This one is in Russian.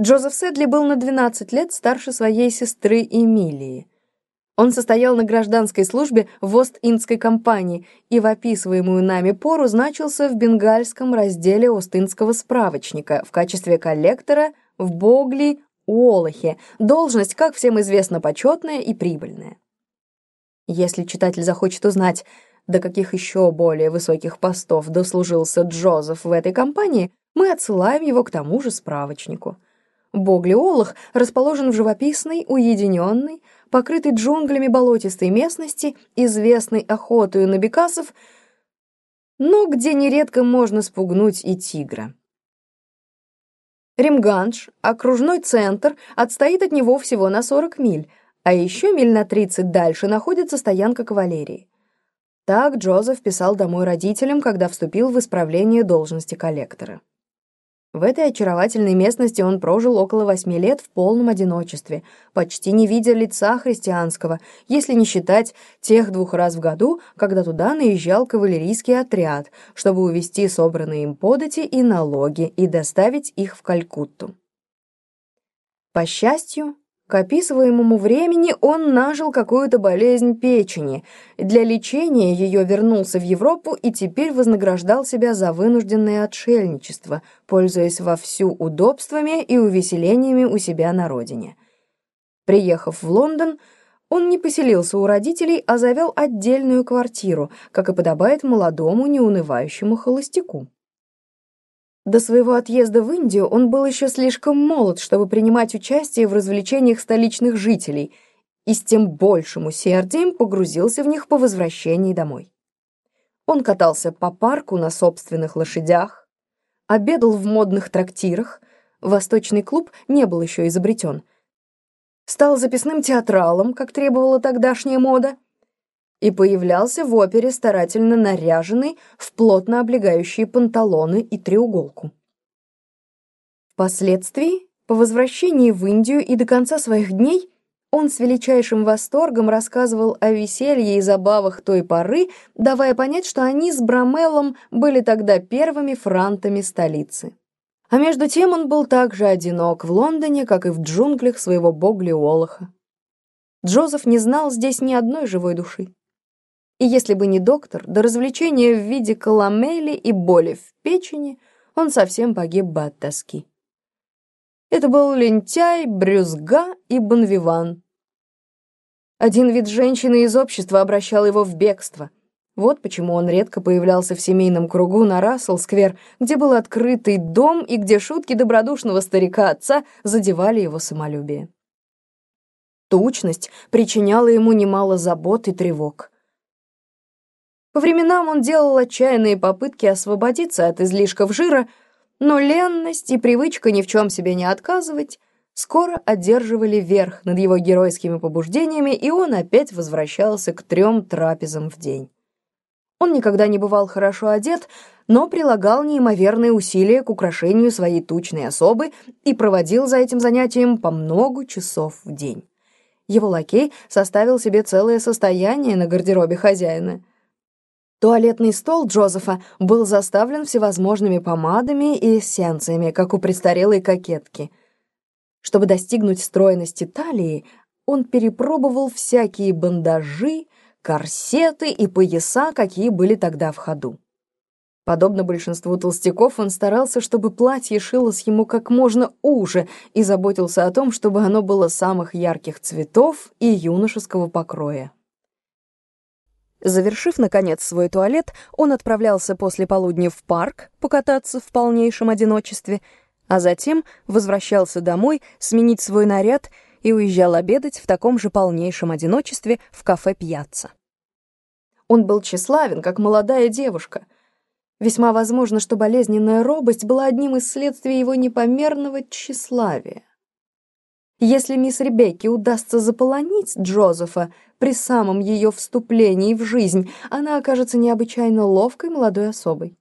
Джозеф Сэдли был на 12 лет старше своей сестры Эмилии. Он состоял на гражданской службе в Ост-Индской компании и в описываемую нами пору значился в бенгальском разделе Ост-Индского справочника в качестве коллектора в Богли, Уолохе, должность, как всем известно, почетная и прибыльная. Если читатель захочет узнать, до каких еще более высоких постов дослужился Джозеф в этой компании, мы отсылаем его к тому же справочнику. Богли-Олах расположен в живописной, уединенной, покрытой джунглями болотистой местности, известной охотой на бекасов, но где нередко можно спугнуть и тигра. Римганж, окружной центр, отстоит от него всего на 40 миль, а еще миль на 30 дальше находится стоянка кавалерии. Так Джозеф писал домой родителям, когда вступил в исправление должности коллектора. В этой очаровательной местности он прожил около восьми лет в полном одиночестве, почти не видя лица христианского, если не считать тех двух раз в году, когда туда наезжал кавалерийский отряд, чтобы увезти собранные им подати и налоги и доставить их в Калькутту. По счастью, к описываемому времени он нажил какую-то болезнь печени. Для лечения ее вернулся в Европу и теперь вознаграждал себя за вынужденное отшельничество, пользуясь вовсю удобствами и увеселениями у себя на родине. Приехав в Лондон, он не поселился у родителей, а завел отдельную квартиру, как и подобает молодому неунывающему холостяку. До своего отъезда в Индию он был еще слишком молод, чтобы принимать участие в развлечениях столичных жителей, и с тем большим усердием погрузился в них по возвращении домой. Он катался по парку на собственных лошадях, обедал в модных трактирах, восточный клуб не был еще изобретен, стал записным театралом, как требовала тогдашняя мода, и появлялся в опере старательно наряженный в плотно облегающие панталоны и треуголку. Впоследствии, по возвращении в Индию и до конца своих дней, он с величайшим восторгом рассказывал о веселье и забавах той поры, давая понять, что они с Брамеллом были тогда первыми франтами столицы. А между тем он был так же одинок в Лондоне, как и в джунглях своего Богли-Олаха. Джозеф не знал здесь ни одной живой души. И если бы не доктор, до развлечения в виде каламели и боли в печени, он совсем погиб бы от тоски. Это был лентяй, брюзга и бонвиван. Один вид женщины из общества обращал его в бегство. Вот почему он редко появлялся в семейном кругу на Рассел-сквер, где был открытый дом и где шутки добродушного старика-отца задевали его самолюбие. Тучность причиняла ему немало забот и тревог. По временам он делал отчаянные попытки освободиться от излишков жира, но ленность и привычка ни в чем себе не отказывать скоро одерживали верх над его геройскими побуждениями, и он опять возвращался к трем трапезам в день. Он никогда не бывал хорошо одет, но прилагал неимоверные усилия к украшению своей тучной особы и проводил за этим занятием по много часов в день. Его лакей составил себе целое состояние на гардеробе хозяина — Туалетный стол Джозефа был заставлен всевозможными помадами и эссенциями, как у престарелой кокетки. Чтобы достигнуть стройности талии, он перепробовал всякие бандажи, корсеты и пояса, какие были тогда в ходу. Подобно большинству толстяков, он старался, чтобы платье шилось ему как можно уже и заботился о том, чтобы оно было самых ярких цветов и юношеского покроя. Завершив, наконец, свой туалет, он отправлялся после полудня в парк покататься в полнейшем одиночестве, а затем возвращался домой сменить свой наряд и уезжал обедать в таком же полнейшем одиночестве в кафе «Пьяцца». Он был тщеславен, как молодая девушка. Весьма возможно, что болезненная робость была одним из следствий его непомерного тщеславия. Если мисс Ребекке удастся заполонить Джозефа при самом ее вступлении в жизнь, она окажется необычайно ловкой молодой особой.